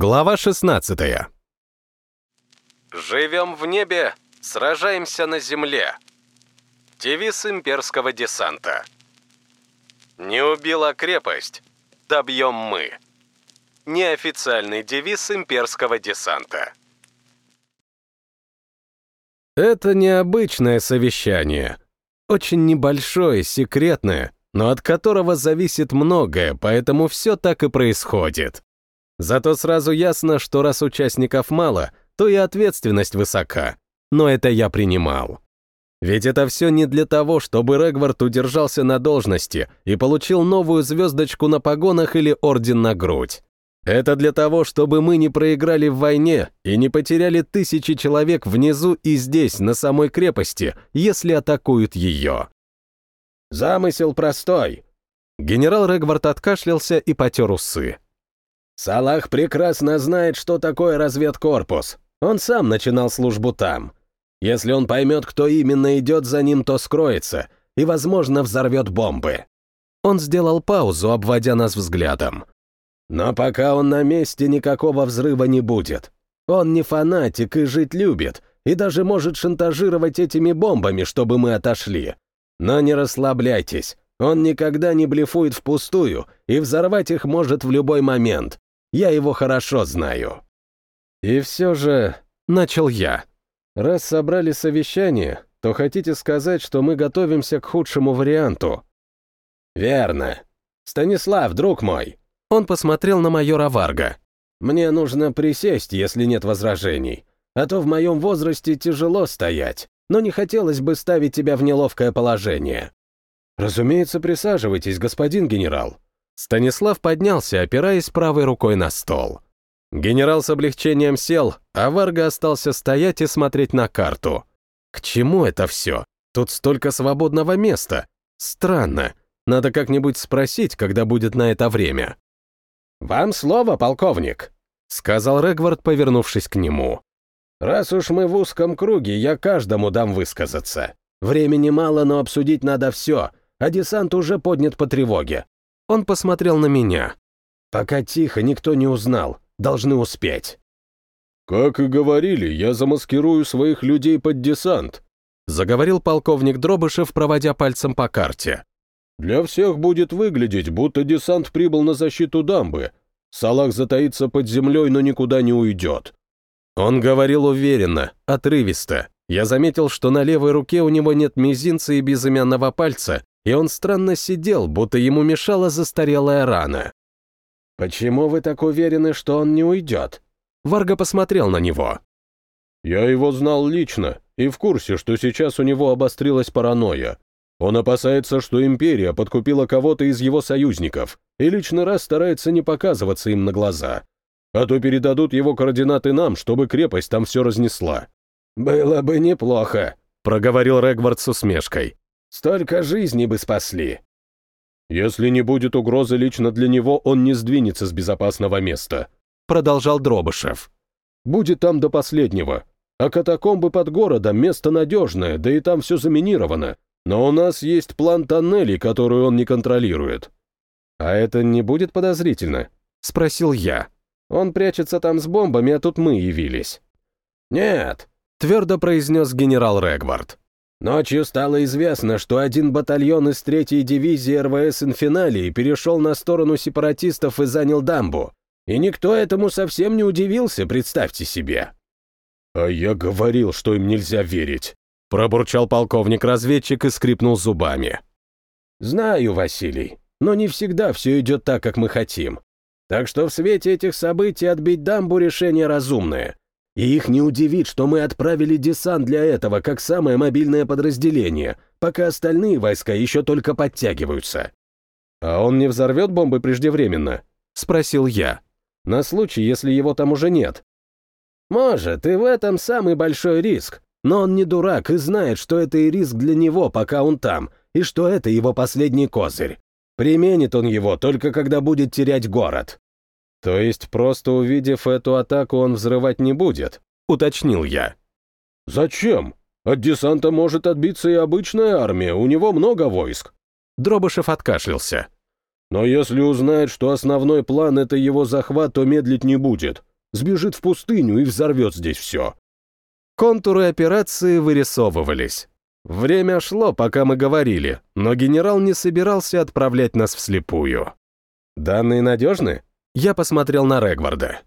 Глава 16 «Живем в небе, сражаемся на земле». Девиз имперского десанта. «Не убила крепость, добьем мы». Неофициальный девиз имперского десанта. Это необычное совещание. Очень небольшое, секретное, но от которого зависит многое, поэтому все так и происходит. Зато сразу ясно, что раз участников мало, то и ответственность высока. Но это я принимал. Ведь это все не для того, чтобы Регвард удержался на должности и получил новую звездочку на погонах или орден на грудь. Это для того, чтобы мы не проиграли в войне и не потеряли тысячи человек внизу и здесь, на самой крепости, если атакуют ее. Замысел простой. Генерал Регвард откашлялся и потер усы. Салах прекрасно знает, что такое разведкорпус. Он сам начинал службу там. Если он поймет, кто именно идет за ним, то скроется и, возможно, взорвет бомбы. Он сделал паузу, обводя нас взглядом. Но пока он на месте, никакого взрыва не будет. Он не фанатик и жить любит, и даже может шантажировать этими бомбами, чтобы мы отошли. Но не расслабляйтесь, он никогда не блефует впустую, и взорвать их может в любой момент. Я его хорошо знаю. И все же, начал я. Раз собрали совещание, то хотите сказать, что мы готовимся к худшему варианту? Верно. Станислав, друг мой, он посмотрел на майора Варга. «Мне нужно присесть, если нет возражений, а то в моем возрасте тяжело стоять, но не хотелось бы ставить тебя в неловкое положение». «Разумеется, присаживайтесь, господин генерал». Станислав поднялся, опираясь правой рукой на стол. Генерал с облегчением сел, а Варга остался стоять и смотреть на карту. К чему это все? Тут столько свободного места. Странно. Надо как-нибудь спросить, когда будет на это время. «Вам слово, полковник», — сказал Регвард, повернувшись к нему. «Раз уж мы в узком круге, я каждому дам высказаться. Времени мало, но обсудить надо все, а десант уже поднят по тревоге». Он посмотрел на меня. «Пока тихо, никто не узнал. Должны успеть». «Как и говорили, я замаскирую своих людей под десант», заговорил полковник Дробышев, проводя пальцем по карте. Для всех будет выглядеть, будто десант прибыл на защиту дамбы. Салах затаится под землей, но никуда не уйдет. Он говорил уверенно, отрывисто. Я заметил, что на левой руке у него нет мизинца и безымянного пальца, и он странно сидел, будто ему мешала застарелая рана. «Почему вы так уверены, что он не уйдет?» Варга посмотрел на него. «Я его знал лично и в курсе, что сейчас у него обострилась паранойя. Он опасается, что империя подкупила кого-то из его союзников и личный раз старается не показываться им на глаза. А то передадут его координаты нам, чтобы крепость там все разнесла. «Было бы неплохо», — проговорил Регвард с усмешкой. «Столько жизней бы спасли». «Если не будет угрозы лично для него, он не сдвинется с безопасного места», — продолжал Дробышев. «Будет там до последнего. А катакомбы под городом — место надежное, да и там все заминировано. Но у нас есть план тоннелей, который он не контролирует». «А это не будет подозрительно?» — спросил я. «Он прячется там с бомбами, а тут мы явились». «Нет», — твердо произнес генерал Регвард. «Ночью стало известно, что один батальон из третьей дивизии РВС «Инфиналии» перешел на сторону сепаратистов и занял дамбу. И никто этому совсем не удивился, представьте себе». «А я говорил, что им нельзя верить», Пробурчал полковник-разведчик и скрипнул зубами. «Знаю, Василий, но не всегда все идет так, как мы хотим. Так что в свете этих событий отбить дамбу решение разумное. И их не удивит, что мы отправили десант для этого, как самое мобильное подразделение, пока остальные войска еще только подтягиваются». «А он не взорвет бомбы преждевременно?» — спросил я. «На случай, если его там уже нет». «Может, и в этом самый большой риск. Но он не дурак и знает, что это и риск для него, пока он там, и что это его последний козырь. Применит он его только когда будет терять город. То есть просто увидев эту атаку, он взрывать не будет, уточнил я. Зачем? От десанта может отбиться и обычная армия, у него много войск. Дробышев откашлялся. Но если узнает, что основной план — это его захват, то медлить не будет. Сбежит в пустыню и взорвет здесь все. Контуры операции вырисовывались. Время шло, пока мы говорили, но генерал не собирался отправлять нас вслепую. «Данные надежны?» Я посмотрел на Регварда.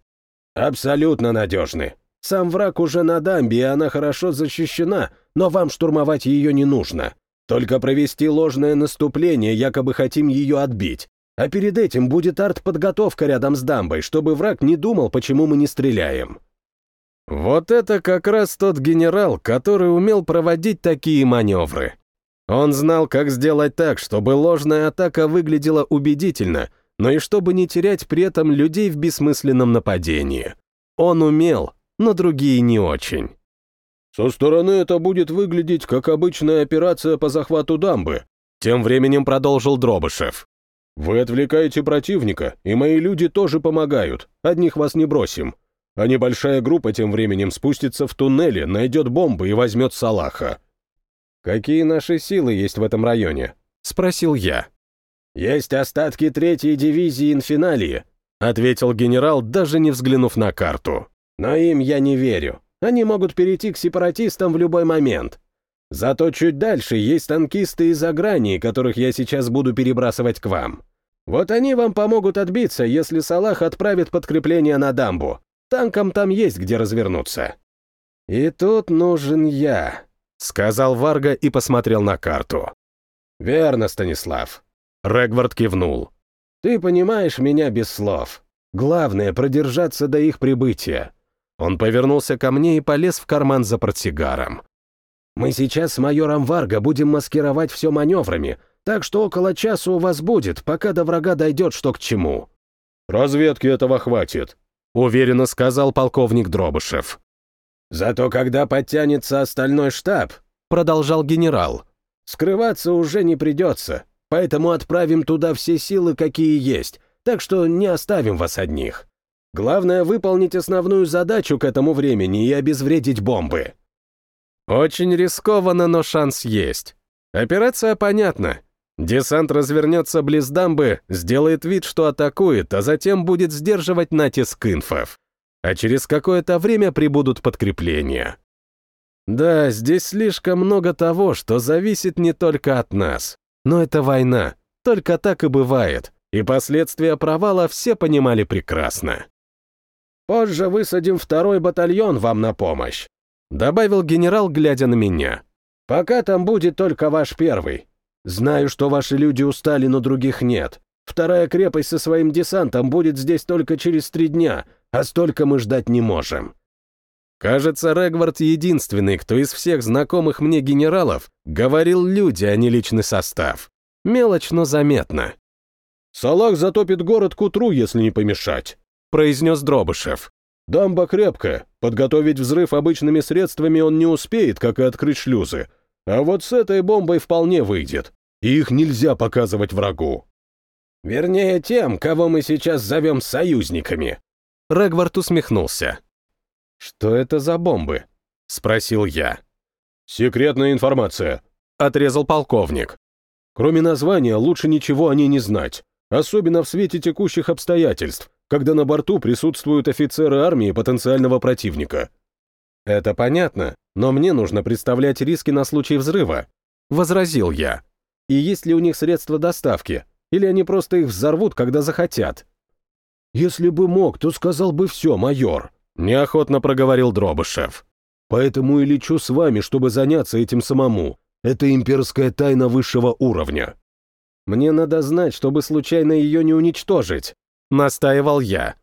«Абсолютно надежны. Сам враг уже на дамбе, и она хорошо защищена, но вам штурмовать ее не нужно. Только провести ложное наступление, якобы хотим ее отбить. А перед этим будет артподготовка рядом с дамбой, чтобы враг не думал, почему мы не стреляем». Вот это как раз тот генерал, который умел проводить такие маневры. Он знал, как сделать так, чтобы ложная атака выглядела убедительно, но и чтобы не терять при этом людей в бессмысленном нападении. Он умел, но другие не очень. «Со стороны это будет выглядеть как обычная операция по захвату дамбы», тем временем продолжил Дробышев. «Вы отвлекаете противника, и мои люди тоже помогают, одних вас не бросим а небольшая группа тем временем спустится в туннеле, найдет бомбы и возьмет Салаха. «Какие наши силы есть в этом районе?» — спросил я. «Есть остатки третьей дивизии инфиналии», — ответил генерал, даже не взглянув на карту. «Но им я не верю. Они могут перейти к сепаратистам в любой момент. Зато чуть дальше есть танкисты из-за грани, которых я сейчас буду перебрасывать к вам. Вот они вам помогут отбиться, если Салах отправит подкрепление на дамбу. Танкам там есть где развернуться. И тут нужен я, сказал Варга и посмотрел на карту. Верно, Станислав. Регвард кивнул. Ты понимаешь меня без слов. Главное — продержаться до их прибытия. Он повернулся ко мне и полез в карман за портсигаром. «Мы сейчас с майором Варга будем маскировать все маневрами, так что около часа у вас будет, пока до врага дойдет что к чему». «Разведки этого хватит», — уверенно сказал полковник Дробышев. «Зато когда подтянется остальной штаб», — продолжал генерал, — «скрываться уже не придется, поэтому отправим туда все силы, какие есть, так что не оставим вас одних. Главное — выполнить основную задачу к этому времени и обезвредить бомбы». «Очень рискованно, но шанс есть. Операция понятна. Десант развернется близ дамбы, сделает вид, что атакует, а затем будет сдерживать натиск инфов. А через какое-то время прибудут подкрепления. Да, здесь слишком много того, что зависит не только от нас. Но это война, только так и бывает, и последствия провала все понимали прекрасно. «Позже высадим второй батальон вам на помощь», добавил генерал, глядя на меня. «Пока там будет только ваш первый, Знаю, что ваши люди устали, но других нет. Вторая крепость со своим десантом будет здесь только через три дня, а столько мы ждать не можем». Кажется, Регвард единственный, кто из всех знакомых мне генералов говорил люди, а не личный состав. Мелочь, но заметно. «Салах затопит город к утру, если не помешать», — произнес Дробышев. «Дамба крепкая, подготовить взрыв обычными средствами он не успеет, как и открыть шлюзы, а вот с этой бомбой вполне выйдет. Их нельзя показывать врагу. Вернее, тем, кого мы сейчас зовем союзниками. Регвард усмехнулся. «Что это за бомбы?» — спросил я. «Секретная информация», — отрезал полковник. «Кроме названия, лучше ничего о ней не знать, особенно в свете текущих обстоятельств, когда на борту присутствуют офицеры армии потенциального противника». «Это понятно, но мне нужно представлять риски на случай взрыва», — возразил я. «И есть ли у них средства доставки? Или они просто их взорвут, когда захотят?» «Если бы мог, то сказал бы все, майор», — неохотно проговорил Дробышев. «Поэтому и лечу с вами, чтобы заняться этим самому. Это имперская тайна высшего уровня». «Мне надо знать, чтобы случайно ее не уничтожить», — настаивал я.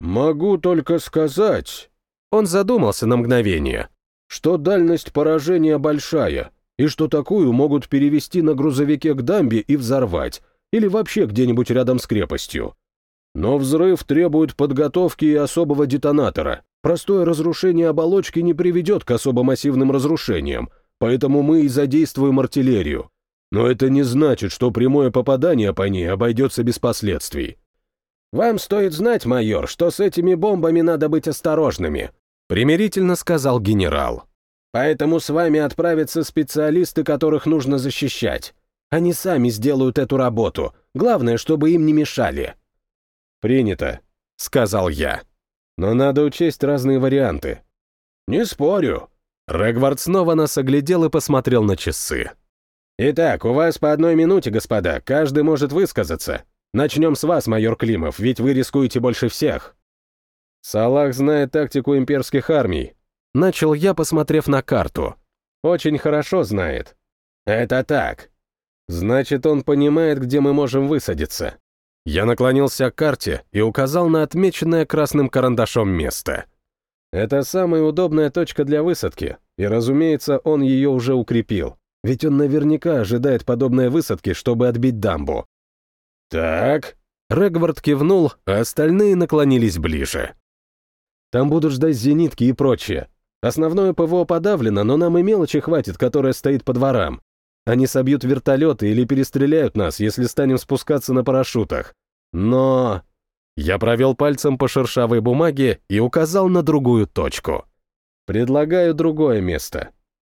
«Могу только сказать...» Он задумался на мгновение что дальность поражения большая, и что такую могут перевести на грузовике к дамбе и взорвать, или вообще где-нибудь рядом с крепостью. Но взрыв требует подготовки и особого детонатора. Простое разрушение оболочки не приведет к особо массивным разрушениям, поэтому мы и задействуем артиллерию. Но это не значит, что прямое попадание по ней обойдется без последствий. «Вам стоит знать, майор, что с этими бомбами надо быть осторожными», примирительно сказал генерал. «Поэтому с вами отправятся специалисты, которых нужно защищать. Они сами сделают эту работу. Главное, чтобы им не мешали». «Принято», — сказал я. Но надо учесть разные варианты. Не спорю. Регвард снова нас оглядел и посмотрел на часы. Итак, у вас по одной минуте, господа, каждый может высказаться. Начнем с вас, майор Климов, ведь вы рискуете больше всех. Салах знает тактику имперских армий. Начал я, посмотрев на карту. Очень хорошо знает. Это так. Значит, он понимает, где мы можем высадиться. Я наклонился к карте и указал на отмеченное красным карандашом место. Это самая удобная точка для высадки, и, разумеется, он ее уже укрепил, ведь он наверняка ожидает подобной высадки, чтобы отбить дамбу. «Так...» Регвард кивнул, а остальные наклонились ближе. «Там будут ждать зенитки и прочее. Основное ПВО подавлено, но нам и мелочи хватит, которая стоит по дворам. Они собьют вертолеты или перестреляют нас, если станем спускаться на парашютах. Но... Я провел пальцем по шершавой бумаге и указал на другую точку. Предлагаю другое место.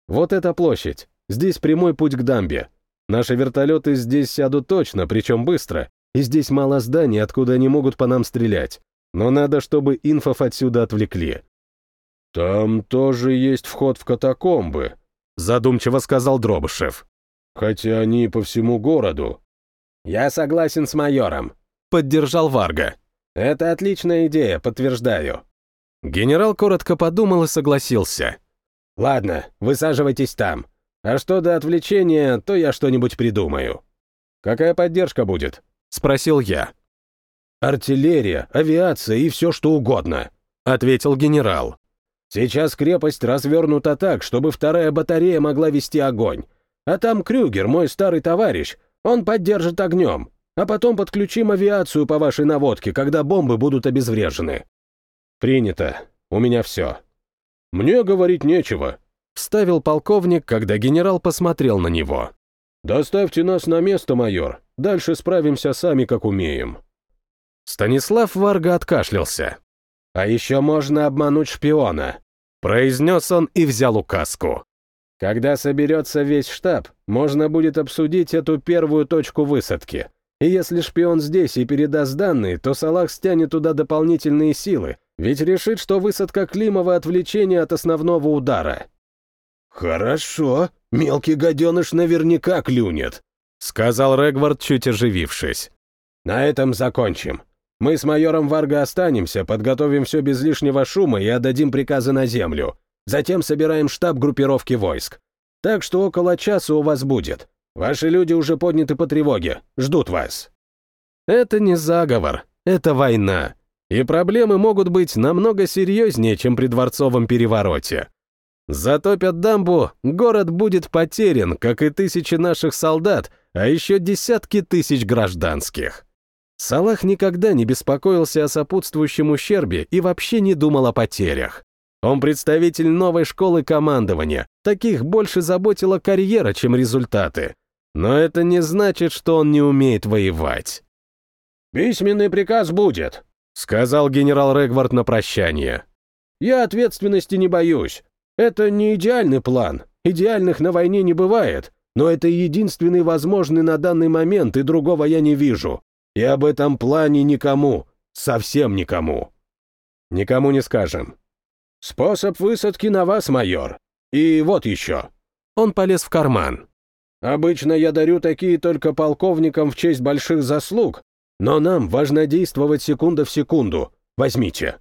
Вот эта площадь. Здесь прямой путь к дамбе. Наши вертолеты здесь сядут точно, причем быстро, и здесь мало зданий, откуда они могут по нам стрелять. Но надо, чтобы инфов отсюда отвлекли. «Там тоже есть вход в катакомбы», — задумчиво сказал Дробышев. Хотя они по всему городу. Я согласен с майором. Поддержал Варга. Это отличная идея, подтверждаю. Генерал коротко подумал и согласился. Ладно, высаживайтесь там. А что до отвлечения, то я что-нибудь придумаю. Какая поддержка будет? Спросил я. Артиллерия, авиация и все что угодно, ответил генерал. Сейчас крепость развернута так, чтобы вторая батарея могла вести огонь. А там Крюгер, мой старый товарищ, он поддержит огнем, а потом подключим авиацию по вашей наводке, когда бомбы будут обезврежены». «Принято. У меня все». «Мне говорить нечего», — вставил полковник, когда генерал посмотрел на него. «Доставьте нас на место, майор. Дальше справимся сами, как умеем». Станислав Варга откашлялся. «А еще можно обмануть шпиона», — произнес он и взял указку. Когда соберется весь штаб, можно будет обсудить эту первую точку высадки. И если шпион здесь и передаст данные, то Салах стянет туда дополнительные силы, ведь решит, что высадка Климова — отвлечение от основного удара. «Хорошо, мелкий гаденыш наверняка клюнет», — сказал Регвард, чуть оживившись. «На этом закончим. Мы с майором Варга останемся, подготовим все без лишнего шума и отдадим приказы на землю. Затем собираем штаб группировки войск. Так что около часа у вас будет. Ваши люди уже подняты по тревоге, ждут вас». «Это не заговор, это война. И проблемы могут быть намного серьезнее, чем при дворцовом перевороте. Затопят дамбу, город будет потерян, как и тысячи наших солдат, а еще десятки тысяч гражданских». Салах никогда не беспокоился о сопутствующем ущербе и вообще не думал о потерях. Он представитель новой школы командования. Таких больше заботила карьера, чем результаты. Но это не значит, что он не умеет воевать. «Письменный приказ будет», — сказал генерал Регвард на прощание. «Я ответственности не боюсь. Это не идеальный план. Идеальных на войне не бывает. Но это единственный возможный на данный момент, и другого я не вижу. И об этом плане никому, совсем никому». «Никому не скажем. «Способ высадки на вас, майор. И вот еще». Он полез в карман. «Обычно я дарю такие только полковникам в честь больших заслуг, но нам важно действовать секунда в секунду. Возьмите».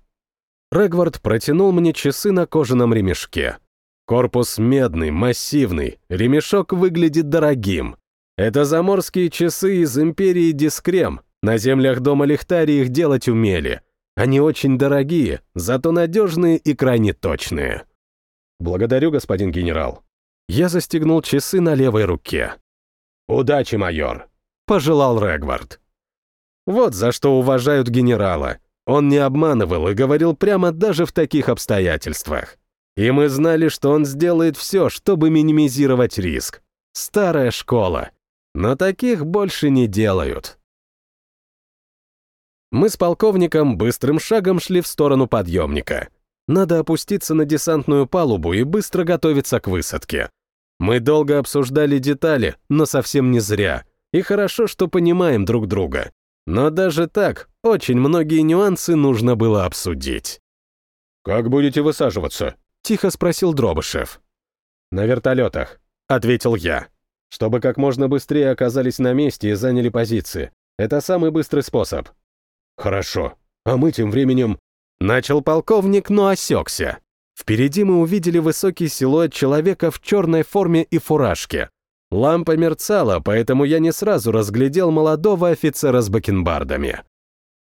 Регвард протянул мне часы на кожаном ремешке. Корпус медный, массивный, ремешок выглядит дорогим. Это заморские часы из империи Дискрем. На землях дома Лихтари их делать умели. Они очень дорогие, зато надежные и крайне точные. Благодарю, господин генерал. Я застегнул часы на левой руке. «Удачи, майор!» — пожелал Регвард. Вот за что уважают генерала. Он не обманывал и говорил прямо даже в таких обстоятельствах. И мы знали, что он сделает все, чтобы минимизировать риск. Старая школа. Но таких больше не делают. Мы с полковником быстрым шагом шли в сторону подъемника. Надо опуститься на десантную палубу и быстро готовиться к высадке. Мы долго обсуждали детали, но совсем не зря. И хорошо, что понимаем друг друга. Но даже так, очень многие нюансы нужно было обсудить. «Как будете высаживаться?» — тихо спросил Дробышев. «На вертолетах», — ответил я. «Чтобы как можно быстрее оказались на месте и заняли позиции. Это самый быстрый способ». «Хорошо. А мы тем временем...» Начал полковник, но осекся. Впереди мы увидели высокий силуэт человека в черной форме и фуражке. Лампа мерцала, поэтому я не сразу разглядел молодого офицера с бакенбардами.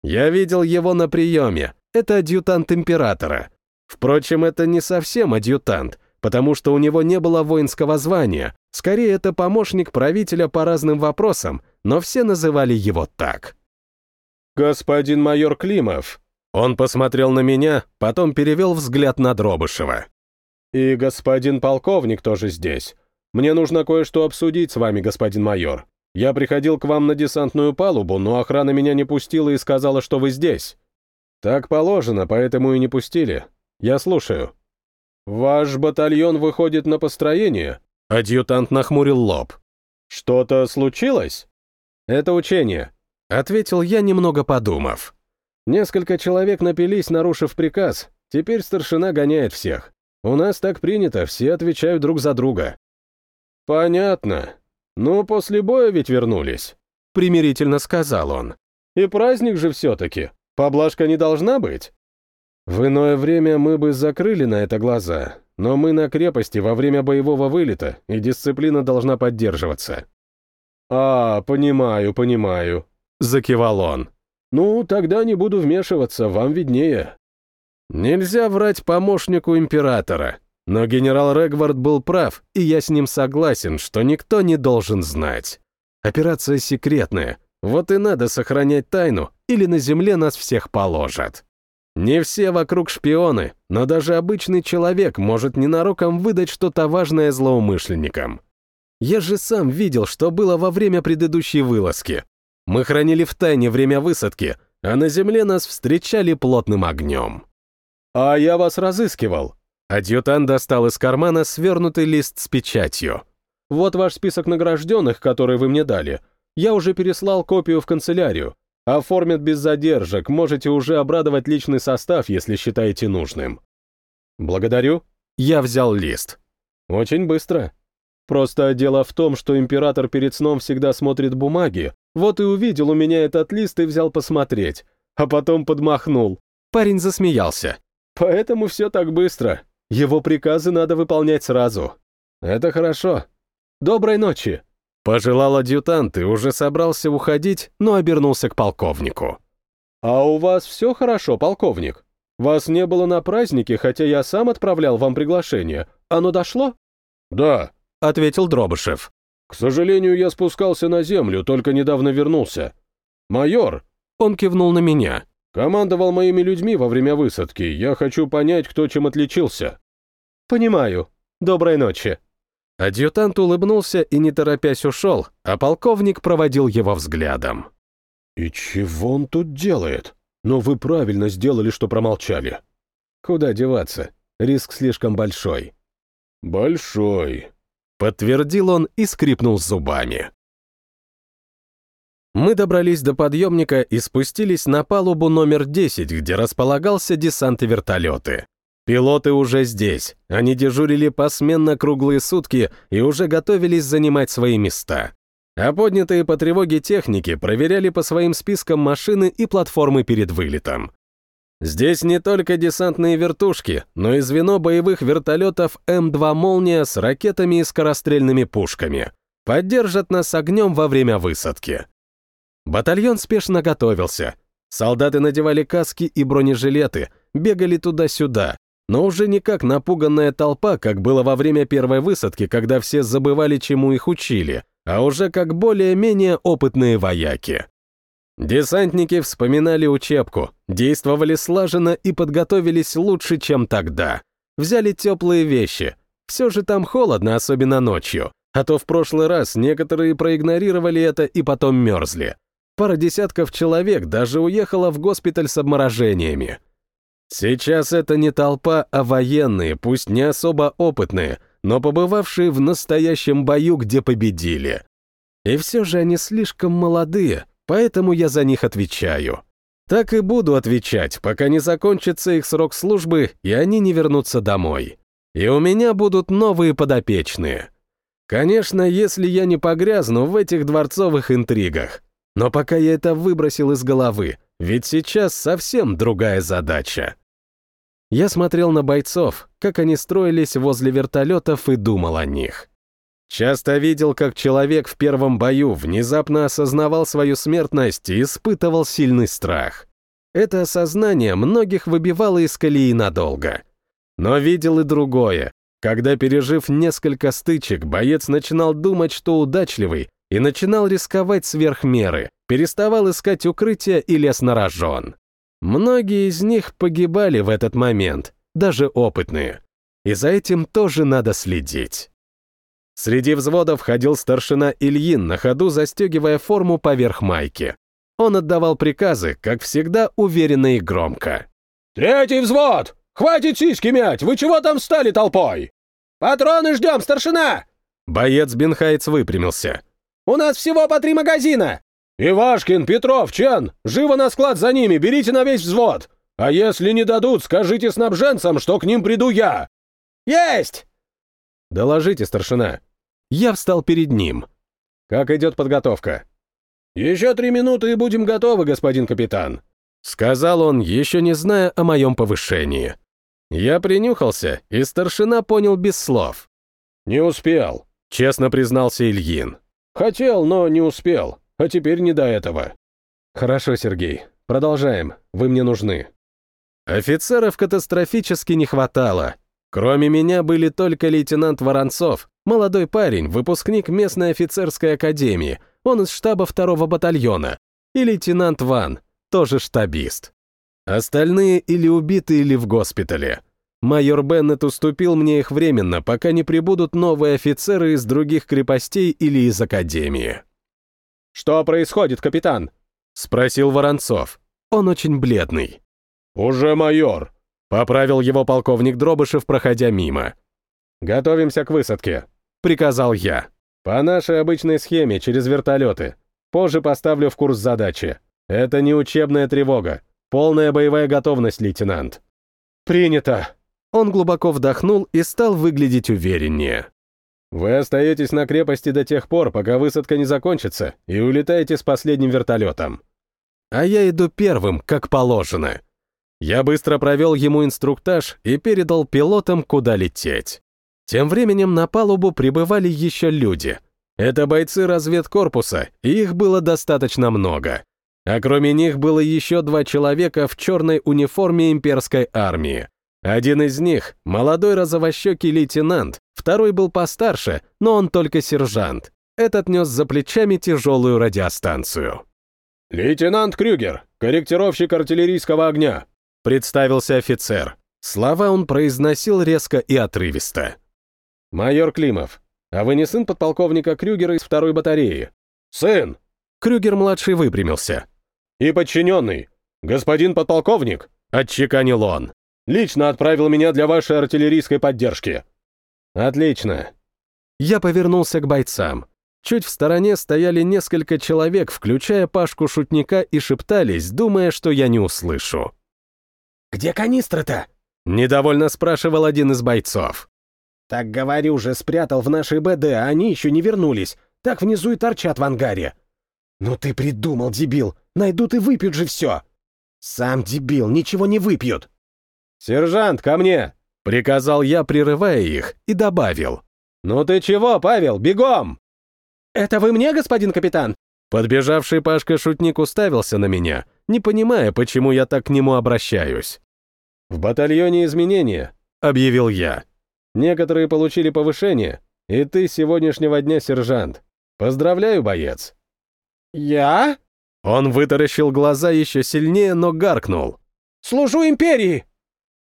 Я видел его на приеме. Это адъютант императора. Впрочем, это не совсем адъютант, потому что у него не было воинского звания. Скорее, это помощник правителя по разным вопросам, но все называли его так. «Господин майор Климов». Он посмотрел на меня, потом перевел взгляд на Дробышева. «И господин полковник тоже здесь. Мне нужно кое-что обсудить с вами, господин майор. Я приходил к вам на десантную палубу, но охрана меня не пустила и сказала, что вы здесь». «Так положено, поэтому и не пустили. Я слушаю». «Ваш батальон выходит на построение?» Адъютант нахмурил лоб. «Что-то случилось?» «Это учение», — ответил я, немного подумав. «Несколько человек напились, нарушив приказ. Теперь старшина гоняет всех. У нас так принято, все отвечают друг за друга. «Понятно. Ну, после боя ведь вернулись», — примирительно сказал он. «И праздник же все-таки. Поблажка не должна быть?» В иное время мы бы закрыли на это глаза, но мы на крепости во время боевого вылета, и дисциплина должна поддерживаться. «А, понимаю, понимаю», — закивал он. «Ну, тогда не буду вмешиваться, вам виднее». Нельзя врать помощнику императора. Но генерал Регвард был прав, и я с ним согласен, что никто не должен знать. Операция секретная, вот и надо сохранять тайну, или на земле нас всех положат. Не все вокруг шпионы, но даже обычный человек может ненароком выдать что-то важное злоумышленникам. Я же сам видел, что было во время предыдущей вылазки. Мы хранили в тайне время высадки, а на земле нас встречали плотным огнем. «А я вас разыскивал», Адъютант достал из кармана свернутый лист с печатью. «Вот ваш список награжденных, который вы мне дали. Я уже переслал копию в канцелярию. Оформят без задержек, можете уже обрадовать личный состав, если считаете нужным». «Благодарю». Я взял лист. «Очень быстро. Просто дело в том, что император перед сном всегда смотрит бумаги. Вот и увидел у меня этот лист и взял посмотреть. А потом подмахнул». Парень засмеялся. «Поэтому все так быстро. Его приказы надо выполнять сразу. Это хорошо. Доброй ночи. Пожелал адъютант и уже собрался уходить, но обернулся к полковнику. «А у вас все хорошо, полковник? Вас не было на празднике, хотя я сам отправлял вам приглашение. Оно дошло?» «Да», — ответил Дробышев. «К сожалению, я спускался на землю, только недавно вернулся. Майор!» Он кивнул на меня. Командовал моими людьми во время высадки. Я хочу понять, кто чем отличился». «Понимаю. Доброй ночи». Адъютант улыбнулся и, не торопясь, ушел, а полковник проводил его взглядом. «И чего он тут делает? Но вы правильно сделали, что промолчали». «Куда деваться? Риск слишком большой». «Большой», — подтвердил он и скрипнул зубами. Мы добрались до подъемника и спустились на палубу номер 10, где располагался десант и вертолеты. Пилоты уже здесь, они дежурили посменно круглые сутки и уже готовились занимать свои места. А поднятые по тревоге техники проверяли по своим спискам машины и платформы перед вылетом. Здесь не только десантные вертушки, но и звено боевых вертолетов М2 «Молния» с ракетами и скорострельными пушками. Поддержат нас огнем во время высадки. Батальон спешно готовился. Солдаты надевали каски и бронежилеты, бегали туда-сюда, но уже не как напуганная толпа, как было во время первой высадки, когда все забывали, чему их учили, а уже как более-менее опытные вояки. Десантники вспоминали учебку, действовали слаженно и подготовились лучше, чем тогда. Взяли теплые вещи. Все же там холодно, особенно ночью. А то в прошлый раз некоторые проигнорировали это и потом мерзли. Пара десятков человек даже уехала в госпиталь с обморожениями. Сейчас это не толпа, а военные, пусть не особо опытные, но побывавшие в настоящем бою, где победили. И все же они слишком молодые, поэтому я за них отвечаю. Так и буду отвечать, пока не закончится их срок службы, и они не вернутся домой. И у меня будут новые подопечные. Конечно, если я не погрязну в этих дворцовых интригах. Но пока я это выбросил из головы, ведь сейчас совсем другая задача. Я смотрел на бойцов, как они строились возле вертолетов и думал о них. Часто видел, как человек в первом бою внезапно осознавал свою смертность и испытывал сильный страх. Это осознание многих выбивало из колеи надолго. Но видел и другое, когда, пережив несколько стычек, боец начинал думать, что удачливый, и начинал рисковать сверх меры, переставал искать укрытие и лес на рожон. Многие из них погибали в этот момент, даже опытные. И за этим тоже надо следить. Среди взводов ходил старшина Ильин, на ходу застегивая форму поверх майки. Он отдавал приказы, как всегда, уверенно и громко. «Третий взвод! Хватит сиськи мять! Вы чего там встали толпой? Патроны ждем, старшина!» Боец Бенхайц выпрямился. «У нас всего по три магазина!» «Ивашкин, Петров, Чен, живо на склад за ними, берите на весь взвод! А если не дадут, скажите снабженцам, что к ним приду я!» «Есть!» «Доложите, старшина». Я встал перед ним. «Как идет подготовка?» «Еще три минуты и будем готовы, господин капитан», — сказал он, еще не зная о моем повышении. Я принюхался, и старшина понял без слов. «Не успел», — честно признался Ильин. «Хотел, но не успел, а теперь не до этого». «Хорошо, Сергей, продолжаем, вы мне нужны». Офицеров катастрофически не хватало, Кроме меня были только лейтенант Воронцов, молодой парень, выпускник местной офицерской академии, он из штаба второго батальона, и лейтенант Ван, тоже штабист. Остальные или убиты, или в госпитале. Майор Беннет уступил мне их временно, пока не прибудут новые офицеры из других крепостей или из академии. «Что происходит, капитан?» — спросил Воронцов. Он очень бледный. «Уже майор», Поправил его полковник Дробышев, проходя мимо. «Готовимся к высадке», — приказал я. «По нашей обычной схеме, через вертолеты. Позже поставлю в курс задачи. Это не учебная тревога. Полная боевая готовность, лейтенант». «Принято». Он глубоко вдохнул и стал выглядеть увереннее. «Вы остаетесь на крепости до тех пор, пока высадка не закончится, и улетаете с последним вертолетом. А я иду первым, как положено. Я быстро провел ему инструктаж и передал пилотам, куда лететь. Тем временем на палубу прибывали еще люди. Это бойцы разведкорпуса, и их было достаточно много. А кроме них было еще два человека в черной униформе имперской армии. Один из них — молодой розовощекий лейтенант, второй был постарше, но он только сержант. Этот нес за плечами тяжелую радиостанцию. «Лейтенант Крюгер, корректировщик артиллерийского огня», Представился офицер. Слова он произносил резко и отрывисто. «Майор Климов, а вы не сын подполковника Крюгера из второй батареи?» «Сын!» Крюгер-младший выпрямился. «И подчиненный. Господин подполковник!» Отчеканил он. «Лично отправил меня для вашей артиллерийской поддержки». «Отлично». Я повернулся к бойцам. Чуть в стороне стояли несколько человек, включая Пашку-шутника, и шептались, думая, что я не услышу. «Где канистры-то?» — недовольно спрашивал один из бойцов. «Так говорю же, спрятал в нашей БД, а они еще не вернулись. Так внизу и торчат в ангаре». «Ну ты придумал, дебил! Найдут и выпьют же все!» «Сам дебил, ничего не выпьют!» «Сержант, ко мне!» — приказал я, прерывая их, и добавил. «Ну ты чего, Павел, бегом!» «Это вы мне, господин капитан?» Подбежавший Пашка-шутник уставился на меня, не понимая, почему я так к нему обращаюсь. «В батальоне изменения», — объявил я. «Некоторые получили повышение, и ты с сегодняшнего дня сержант. Поздравляю, боец». «Я?» Он вытаращил глаза еще сильнее, но гаркнул. «Служу империи!»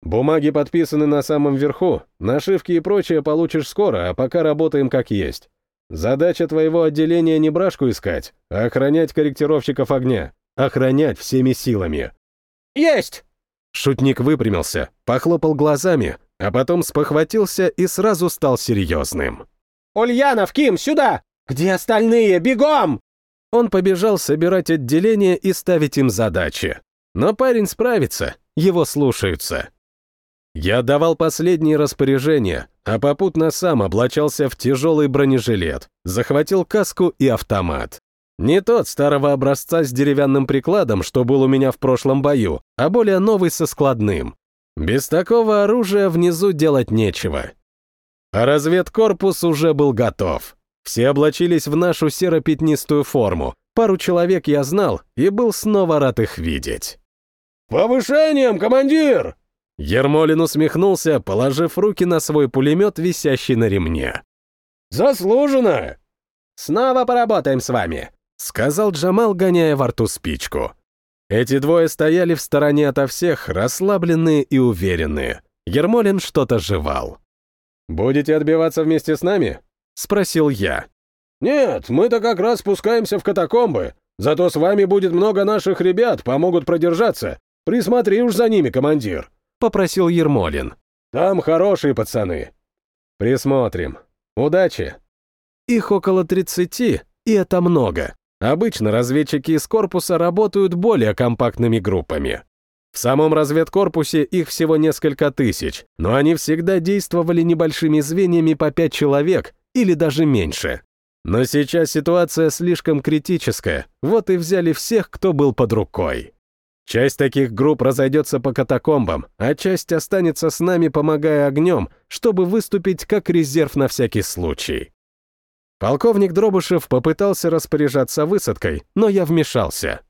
«Бумаги подписаны на самом верху, нашивки и прочее получишь скоро, а пока работаем как есть. Задача твоего отделения не брашку искать, а охранять корректировщиков огня. Охранять всеми силами. Есть! Шутник выпрямился, похлопал глазами, а потом спохватился и сразу стал серьезным. «Ульянов, Ким, сюда! Где остальные? Бегом!» Он побежал собирать отделение и ставить им задачи. Но парень справится, его слушаются. Я давал последние распоряжения, а попутно сам облачался в тяжелый бронежилет, захватил каску и автомат. Не тот старого образца с деревянным прикладом, что был у меня в прошлом бою, а более новый со складным. Без такого оружия внизу делать нечего. А разведкорпус уже был готов. Все облачились в нашу серо-пятнистую форму. Пару человек я знал и был снова рад их видеть. «Повышением, командир!» Ермолин усмехнулся, положив руки на свой пулемет, висящий на ремне. «Заслуженно!» «Снова поработаем с вами», — сказал Джамал, гоняя во рту спичку. Эти двое стояли в стороне ото всех, расслабленные и уверенные. Ермолин что-то жевал. «Будете отбиваться вместе с нами?» — спросил я. «Нет, мы-то как раз спускаемся в катакомбы. Зато с вами будет много наших ребят, помогут продержаться. Присмотри уж за ними, командир», — попросил Ермолин. «Там хорошие пацаны». «Присмотрим. Удачи». Их около тридцати, и это много. Обычно разведчики из корпуса работают более компактными группами. В самом разведкорпусе их всего несколько тысяч, но они всегда действовали небольшими звеньями по пять человек или даже меньше. Но сейчас ситуация слишком критическая, вот и взяли всех, кто был под рукой. Часть таких групп разойдется по катакомбам, а часть останется с нами, помогая огнем, чтобы выступить как резерв на всякий случай. Полковник Дробышев попытался распоряжаться высадкой, но я вмешался.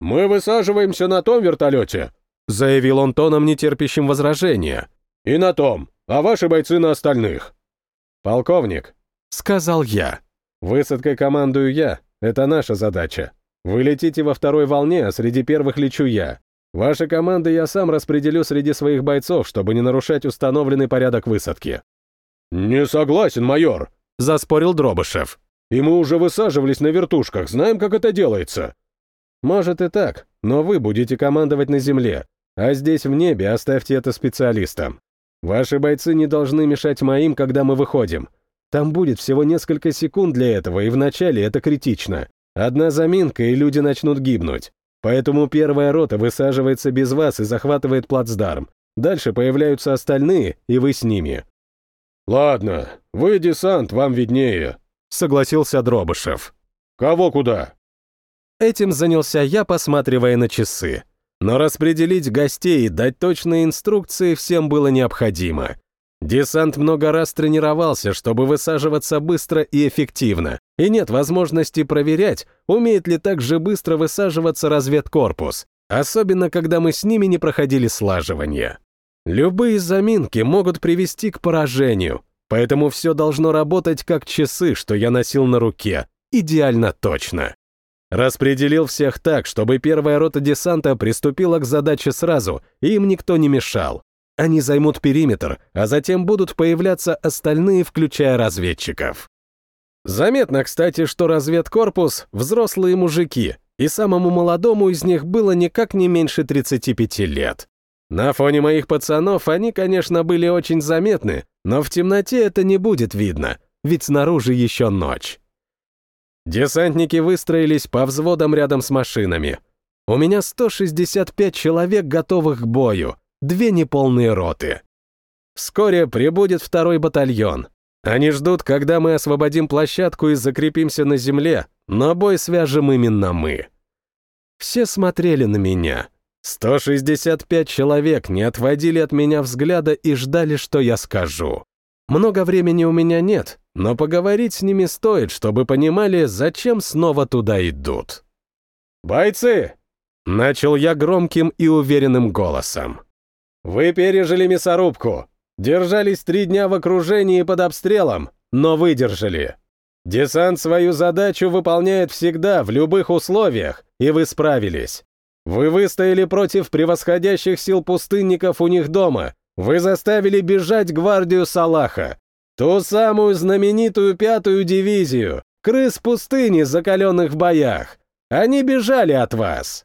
«Мы высаживаемся на том вертолете», — заявил он тоном, нетерпящим возражения. «И на том, а ваши бойцы на остальных». «Полковник», — сказал я. «Высадкой командую я, это наша задача. Вы летите во второй волне, а среди первых лечу я. Ваши команды я сам распределю среди своих бойцов, чтобы не нарушать установленный порядок высадки». «Не согласен, майор», заспорил Дробышев. «И мы уже высаживались на вертушках, знаем, как это делается». «Может и так, но вы будете командовать на земле, а здесь в небе оставьте это специалистам. Ваши бойцы не должны мешать моим, когда мы выходим. Там будет всего несколько секунд для этого, и вначале это критично. Одна заминка, и люди начнут гибнуть. Поэтому первая рота высаживается без вас и захватывает плацдарм. Дальше появляются остальные, и вы с ними. «Ладно, вы десант, вам виднее», — согласился Дробышев. «Кого куда?» Этим занялся я, посматривая на часы. Но распределить гостей и дать точные инструкции всем было необходимо. Десант много раз тренировался, чтобы высаживаться быстро и эффективно, и нет возможности проверять, умеет ли так же быстро высаживаться разведкорпус, особенно когда мы с ними не проходили слаживание. Любые заминки могут привести к поражению, поэтому все должно работать как часы, что я носил на руке, идеально точно. Распределил всех так, чтобы первая рота десанта приступила к задаче сразу, и им никто не мешал. Они займут периметр, а затем будут появляться остальные, включая разведчиков. Заметно, кстати, что разведкорпус — взрослые мужики, и самому молодому из них было никак не меньше 35 лет. На фоне моих пацанов они, конечно, были очень заметны, но в темноте это не будет видно, ведь снаружи еще ночь. Десантники выстроились по взводам рядом с машинами. У меня 165 человек, готовых к бою, две неполные роты. Вскоре прибудет второй батальон. Они ждут, когда мы освободим площадку и закрепимся на земле, но бой свяжем именно мы. Все смотрели на меня. 165 человек не отводили от меня взгляда и ждали, что я скажу. Много времени у меня нет, но поговорить с ними стоит, чтобы понимали, зачем снова туда идут. «Бойцы!» — начал я громким и уверенным голосом. «Вы пережили мясорубку, держались три дня в окружении под обстрелом, но выдержали. Десант свою задачу выполняет всегда, в любых условиях, и вы справились. Вы выстояли против превосходящих сил пустынников у них дома. Вы заставили бежать гвардию Салаха. Ту самую знаменитую пятую дивизию. Крыс пустыни, закаленных в боях. Они бежали от вас.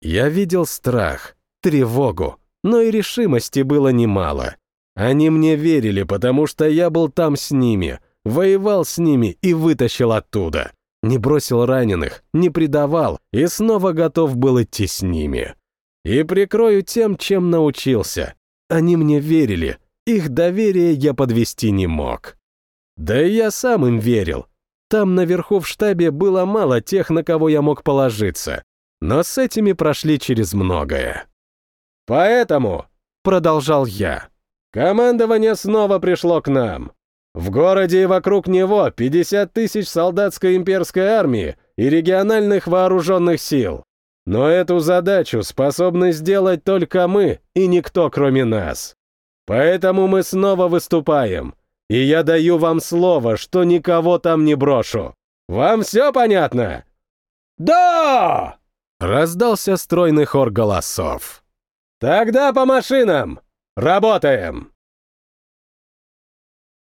Я видел страх, тревогу, но и решимости было немало. Они мне верили, потому что я был там с ними, воевал с ними и вытащил оттуда. Не бросил раненых, не предавал и снова готов был идти с ними. И прикрою тем, чем научился. Они мне верили, их доверие я подвести не мог. Да и я сам им верил. Там наверху в штабе было мало тех, на кого я мог положиться. Но с этими прошли через многое. «Поэтому», — продолжал я, — «командование снова пришло к нам. В городе и вокруг него 50 тысяч солдатской имперской армии и региональных вооруженных сил. Но эту задачу способны сделать только мы и никто кроме нас. Поэтому мы снова выступаем, и я даю вам слово, что никого там не брошу. Вам все понятно?» «Да!» — раздался стройный хор голосов. «Тогда по машинам! Работаем!»